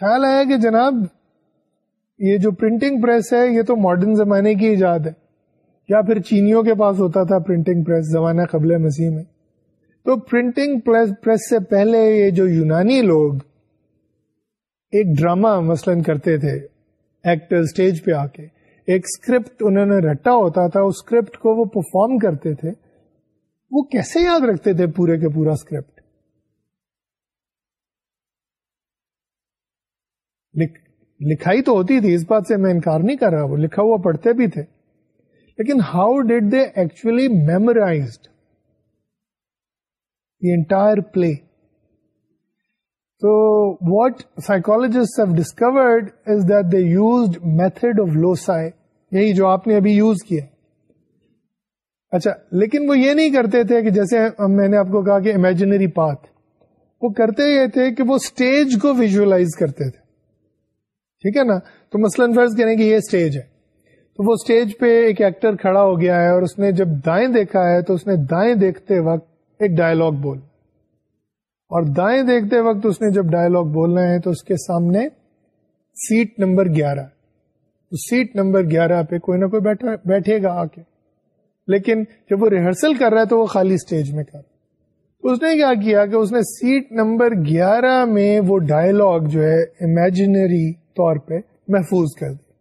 خیال آیا کہ جناب یہ جو پرنٹنگ پریس ہے یہ تو ماڈرن زمانے کی ایجاد ہے یا پھر چینیوں کے پاس ہوتا تھا پرنٹنگ پریس زمانہ قبل مسیح میں تو پرنٹنگ پریس سے پہلے یہ جو یونانی لوگ ایک ڈراما مثلاً کرتے تھے ایکٹر اسٹیج پہ آ کے ایک اسکرپٹ انہوں نے رٹا ہوتا تھا اس اسکرپٹ کو وہ پرفارم کرتے تھے وہ کیسے یاد رکھتے تھے پورے کے پورا اسکرپٹ لکھ, لکھائی تو ہوتی تھی اس بات سے میں انکار نہیں کر رہا وہ لکھا ہوا پڑھتے بھی تھے لیکن how did they actually memorized the entire play تو what have discovered is that used method of یہی جو آپ نے ابھی یوز کیا اچھا لیکن وہ یہ نہیں کرتے تھے کہ جیسے میں نے آپ کو کہا کہ امیجنری پات وہ کرتے یہ تھے کہ وہ اسٹیج کو ویژلائز کرتے تھے ٹھیک ہے نا تو مثلاً فرض کریں کہ یہ اسٹیج ہے تو وہ اسٹیج پہ ایک ایکٹر کھڑا ہو گیا ہے اور اس نے جب دائیں دیکھا ہے تو اس نے دائیں دیکھتے وقت ایک ڈائلگ بول اور دائیں دیکھتے وقت اس نے جب ڈائلگ بولنا ہے تو اس کے سامنے سیٹ نمبر گیارہ سیٹ نمبر گیارہ پہ کوئی نہ کوئی بیٹھے بیٹھے گا آ کے لیکن جب وہ ریہرسل کر رہا ہے تو وہ خالی اسٹیج میں کر اس نے کیا کیا کہ اس نے سیٹ نمبر گیارہ میں وہ ڈائلگ جو ہے امیجنری طور پہ محفوظ کر دیا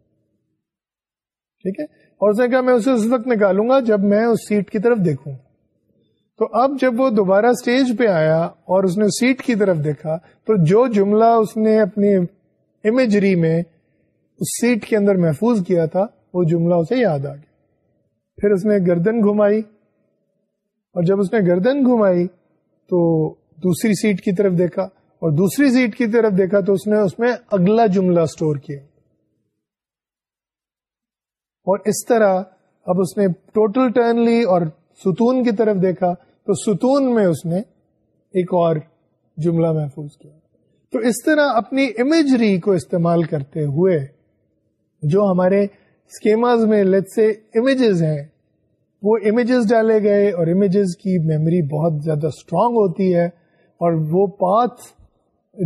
ٹھیک ہے اور اس نے کہا میں اسے اس وقت نکالوں گا جب میں اس سیٹ کی طرف دیکھوں گا تو اب جب وہ دوبارہ اسٹیج پہ آیا اور اس نے سیٹ کی طرف دیکھا تو جو جملہ اس نے اپنی امیجری میں اس سیٹ کے اندر محفوظ کیا تھا وہ جملہ اسے یاد آ گیا پھر اس نے گردن گھمائی اور جب اس نے گردن گھمائی تو دوسری سیٹ کی طرف دیکھا اور دوسری سیٹ کی طرف دیکھا تو اس نے اس میں اگلا جملہ اسٹور کیا اور اس طرح اب اس نے ٹوٹل ٹرن لی اور ستون کی طرف دیکھا تو ستون میں اس نے ایک اور جملہ محفوظ کیا تو اس طرح اپنی امیجری کو استعمال کرتے ہوئے جو ہمارے اسکیماز میں لت سے امیجز ہیں وہ امیجز ڈالے گئے اور امیجز کی میموری بہت زیادہ اسٹرانگ ہوتی ہے اور وہ پاتھ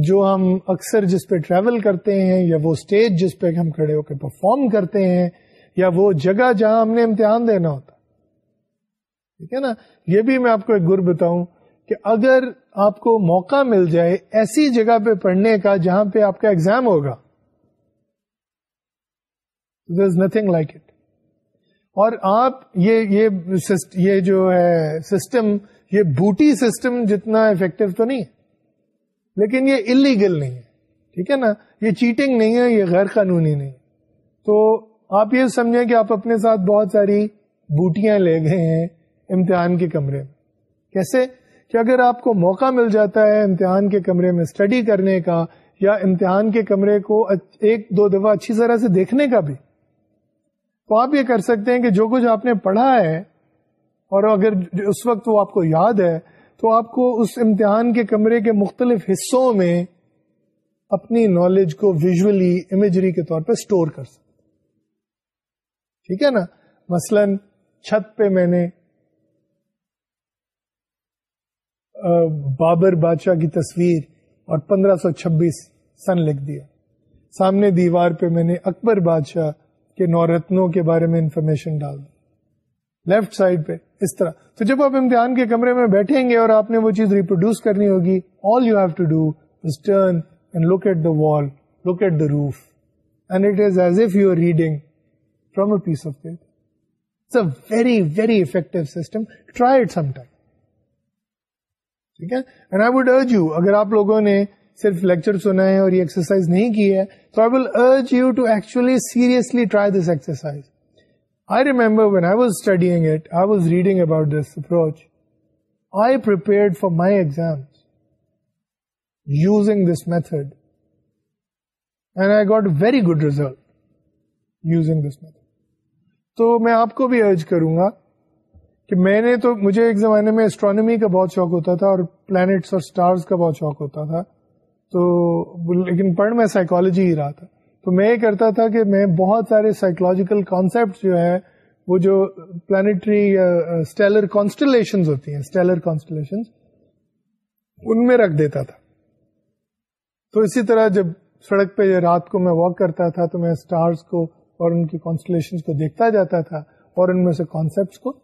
جو ہم اکثر جس پہ ٹریول کرتے ہیں یا وہ اسٹیج جس پہ ہم کھڑے ہو کے پرفارم کرتے ہیں یا وہ جگہ جہاں ہم نے امتحان دینا ہوتا ٹھیک ہے نا یہ بھی میں آپ کو ایک گر بتاؤں کہ اگر آپ کو موقع مل جائے ایسی جگہ پہ پڑھنے کا جہاں پہ آپ کا ایگزام ہوگا نتھنگ لائک اٹ اور آپ یہ جو ہے سسٹم یہ بوٹی سسٹم جتنا افیکٹو تو نہیں ہے لیکن یہ انلیگل نہیں ہے ٹھیک ہے نا یہ چیٹنگ نہیں ہے یہ غیر قانونی نہیں تو آپ یہ سمجھیں کہ آپ اپنے ساتھ بہت ساری بوٹیاں لے گئے ہیں امتحان کے کمرے میں کیسے کہ اگر آپ کو موقع مل جاتا ہے امتحان کے کمرے میں اسٹڈی کرنے کا یا امتحان کے کمرے کو ایک دو دفعہ اچھی طرح سے دیکھنے کا بھی تو آپ یہ کر سکتے ہیں کہ جو کچھ آپ نے پڑھا ہے اور اگر اس وقت وہ آپ کو یاد ہے تو آپ کو اس امتحان کے کمرے کے مختلف حصوں میں اپنی نالج کو ویژولی امیجری کے طور پہ اسٹور کر سکتے ٹھیک ہے نا مثلا چھت پہ میں نے بابر بادشاہ کی تصویر اور پندرہ سو چھبیس سن لکھ دیا سامنے دیوار پہ میں نے اکبر بادشاہ کے نورتنوں کے بارے میں انفارمیشن ڈال دی لیفٹ سائڈ پہ اس طرح تو جب آپ امتحان کے کمرے میں بیٹھیں گے اور آپ نے وہ چیز ریپروڈیوس کرنی ہوگی all you have to do turn and look at the wall look at the roof and it is as if you are reading from a piece of it's a very very effective system try it some time ٹھیک ہے and I would urge you اگر آپ لوگوں نے صرف lecture سنا ہے اور یہ ایکسرسائز نہیں کی ہے تو I will urge you to actually seriously try this exercise I remember when I was was studying it I I reading about this approach prepare for my exam using this method and I got very good result using this method تو میں آپ کو بھی urge کروں گا کہ میں نے تو مجھے ایک زمانے میں اسٹرانومی کا بہت شوق ہوتا تھا اور پلانٹس اور کا بہت شوق ہوتا تھا تو لیکن پڑھ میں سائیکالوجی ہی رہا تھا تو میں یہ کرتا تھا کہ میں بہت سارے سائیکولوجیکل کانسیپٹ جو ہے وہ جو پلانٹری اسٹیلر کانسٹلیشن ہوتی ہیں اسٹیلر کانسٹلیشن ان میں رکھ دیتا تھا تو اسی طرح جب سڑک پہ رات کو میں واک کرتا تھا تو میں اسٹارس کو اور ان کی کانسٹلیشن کو دیکھتا جاتا تھا اور ان میں سے کانسیپٹس کو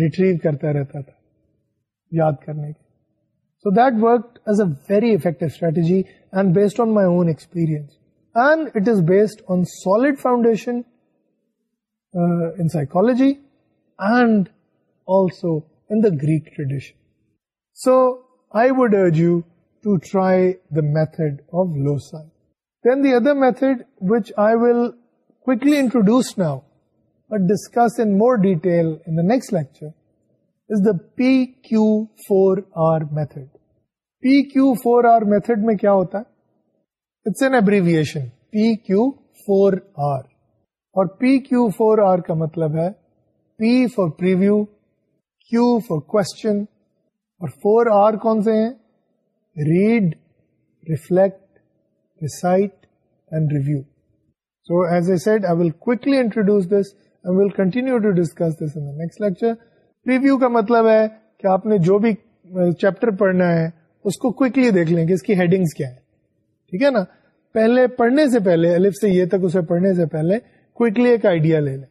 ریٹریو کرتا رہتا تھا یاد کرنے کے so that work as a very effective strategy and based on my own experience and it is based on solid foundation in psychology and also in the Greek tradition so I would urge you to try the method of loci the other method which I will go introduce now discuss in more detail next lecture P Q four R method P Q four R method میں کیا ہوتا ہے P Q four R کا مطلب ہے P for pro Q for کون اور four R کون سے ہیں read reflect recite and review so as a set I will go introduce this will continue to discuss lecture review کا مطلب ہے کہ آپ نے جو بھی چیپٹر uh, پڑھنا ہے اس کو کوکلی دیکھ لیں کہ اس کی ہیڈنگس کیا ہے ٹھیک ہے نا پہلے پڑھنے سے پہلے الف سے یہ تک اسے پڑھنے سے پہلے کوکلی ایک آئیڈیا لے لیں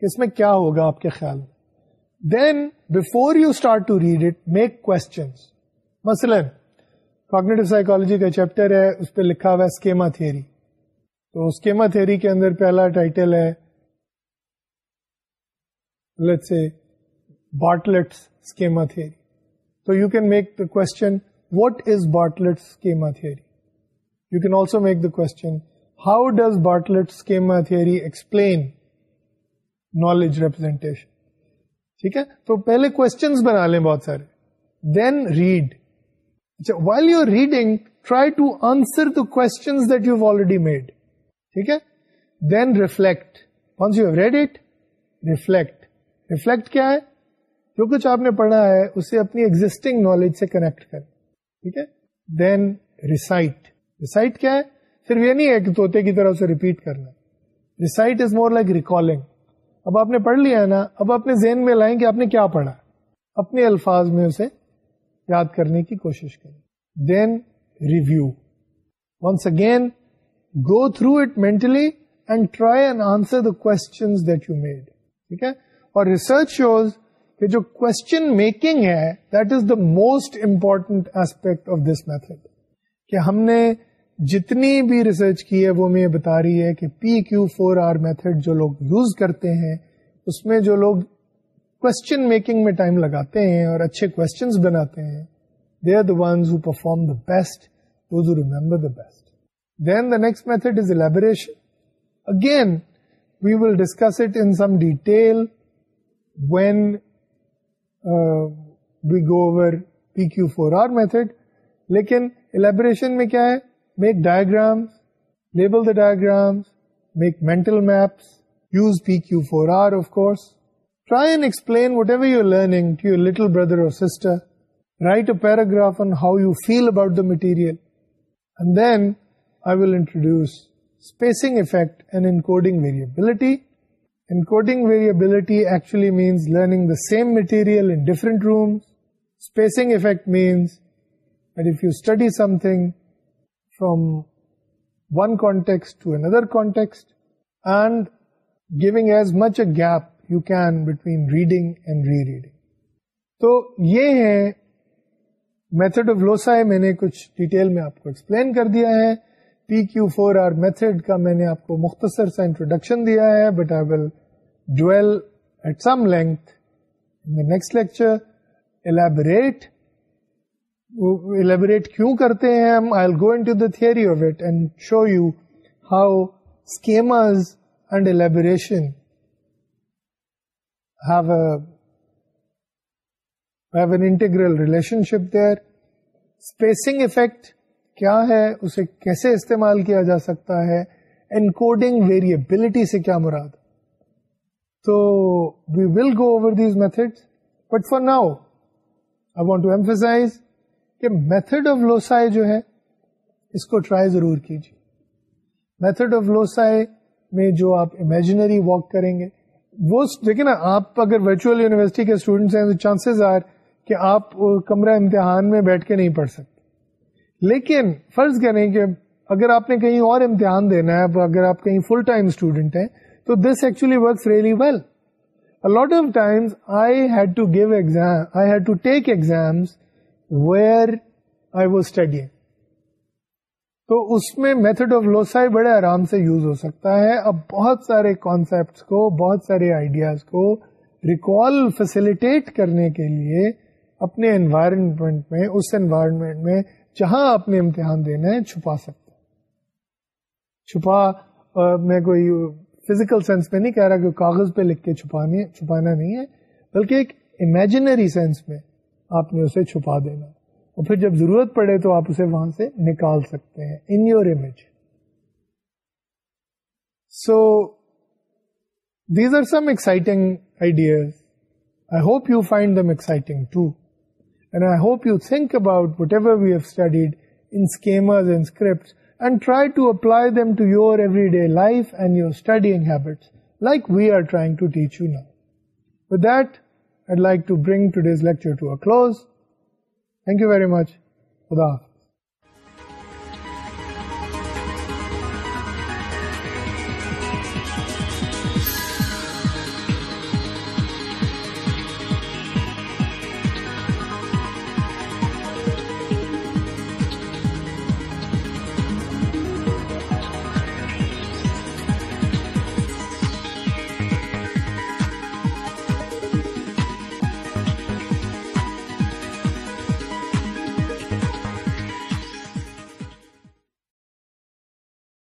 کہ اس میں کیا ہوگا آپ کے خیال میں then before you start to read it make مثلاً مسلٹیو سائیکالوجی کا چیپٹر ہے اس پہ لکھا ہوا ہے اسکیما تھری تو اسکیما تھری کے اندر پہلا ٹائٹل ہے let's say Bartlett's schema theory. So you can make the question, what is Bartlett's schema theory? You can also make the question, how does Bartlett's schema theory explain knowledge representation? ٹھیک ہے تو پہلے questions بنا لیں بہت سارے then read اچھا while you reading try to answer the questions that you already made ٹھیک ہے then reflect once you read it reflect reflect کیا ہے جو کچھ آپ نے پڑھا ہے اسے اپنی ایگزٹنگ نالج سے کنیکٹ کر ٹھیک ہے دین ریسائٹ ریسائٹ کیا ہے صرف یہ نہیں ہے کہ کی طرح اسے ریپیٹ کرنا recite is more like recalling اب آپ نے پڑھ لیا ہے نا اب اپنے ذہن میں لائیں کہ آپ نے کیا پڑھا اپنے الفاظ میں اسے یاد کرنے کی کوشش کریں then review once again go through it mentally and try and answer the question اور ریسرچ شوز کہ جو کوشچن میکنگ ہے that is the most important aspect of this method کہ ہم نے جتنی بھی ریسرچ کی ہے وہ ہمیں بتا رہی ہے کہ P Q four R method جو لوگ یوز کرتے ہیں اس میں جو لوگ کوشچن میکنگ میں ٹائم لگاتے ہیں اور اچھے کوشچنس بناتے ہیں they are the ones who perform the best who remember the the best then next method is elaboration again we will discuss it in some detail when we go over P Q four R method لیکن elaboration میں کیا ہے make diagram label the diagram make mental maps use P Q four R of course try and explain whatever you are learning to your little brother اور sister write a paragraph and how you feel about the material and then I will introduce spacing effect and encoding variability same material from spacing effect means if you study something from one context context and giving as much a gap you can between reading and rereading تو یہ ہے method of loci میں نے کچھ detail میں آپ کو explain کر دیا ہے P Q four R method کا میں نے آپ کو مختصر سا انٹروڈکشن دیا ہے but I will deal at some length next lecture elaborate elaborate کیوں کرتے ہیں theory of it and show you how schemas and elaboration integral relationship there spacing effect کیا ہے اسے کیسے استعمال کیا جا سکتا ہے ان کوڈنگ ویریبلٹی سے کیا مراد تو will go over these method but for now I want to emphasize کہ میتھڈ آف لوسائے جو ہے اس کو ٹرائی ضرور کیجیے میتھڈ آف لوسائے میں جو آپ امیجنری واک کریں گے وہ دیکھیں نا آپ اگر ورچوئل یونیورسٹی کے اسٹوڈنٹس ہیں تو چانسیز آر کہ آپ کمرہ امتحان میں بیٹھ کے نہیں پڑھ سکتے لیکن فرض کریں کہ اگر آپ نے کہیں اور امتحان دینا ہے اگر آپ کہیں فل ٹائم اسٹوڈنٹ ہیں this actually well of time I had to give exam تو اس میں میتھڈ آف بڑے آرام سے یوز ہو سکتا ہے اب بہت سارے کانسپٹ کو بہت سارے آئیڈیاز کو ریکال فیسلٹیٹ کرنے کے لیے اپنے انوائرمنٹ میں اس انوائرمنٹ میں جہاں آپ نے امتحان دینا ہے چھپا سکتا چھپا میں کوئی فزیکل سینس میں نہیں کہہ رہا کہ کاغذ پہ لکھ کے چھپانا نہیں ہے بلکہ ایک امیجنری سینس میں آپ نے اسے چھپا دینا اور پھر جب ضرورت پڑے تو آپ اسے وہاں سے نکال سکتے ہیں in your image so these are some exciting ideas I hope you find them exciting too and I hope you think about whatever we have studied in schemas and scripts and try to apply them to your everyday life and your study like we are trying to teach you now wait I like to bring to these lectures thank you very much خدا حکومت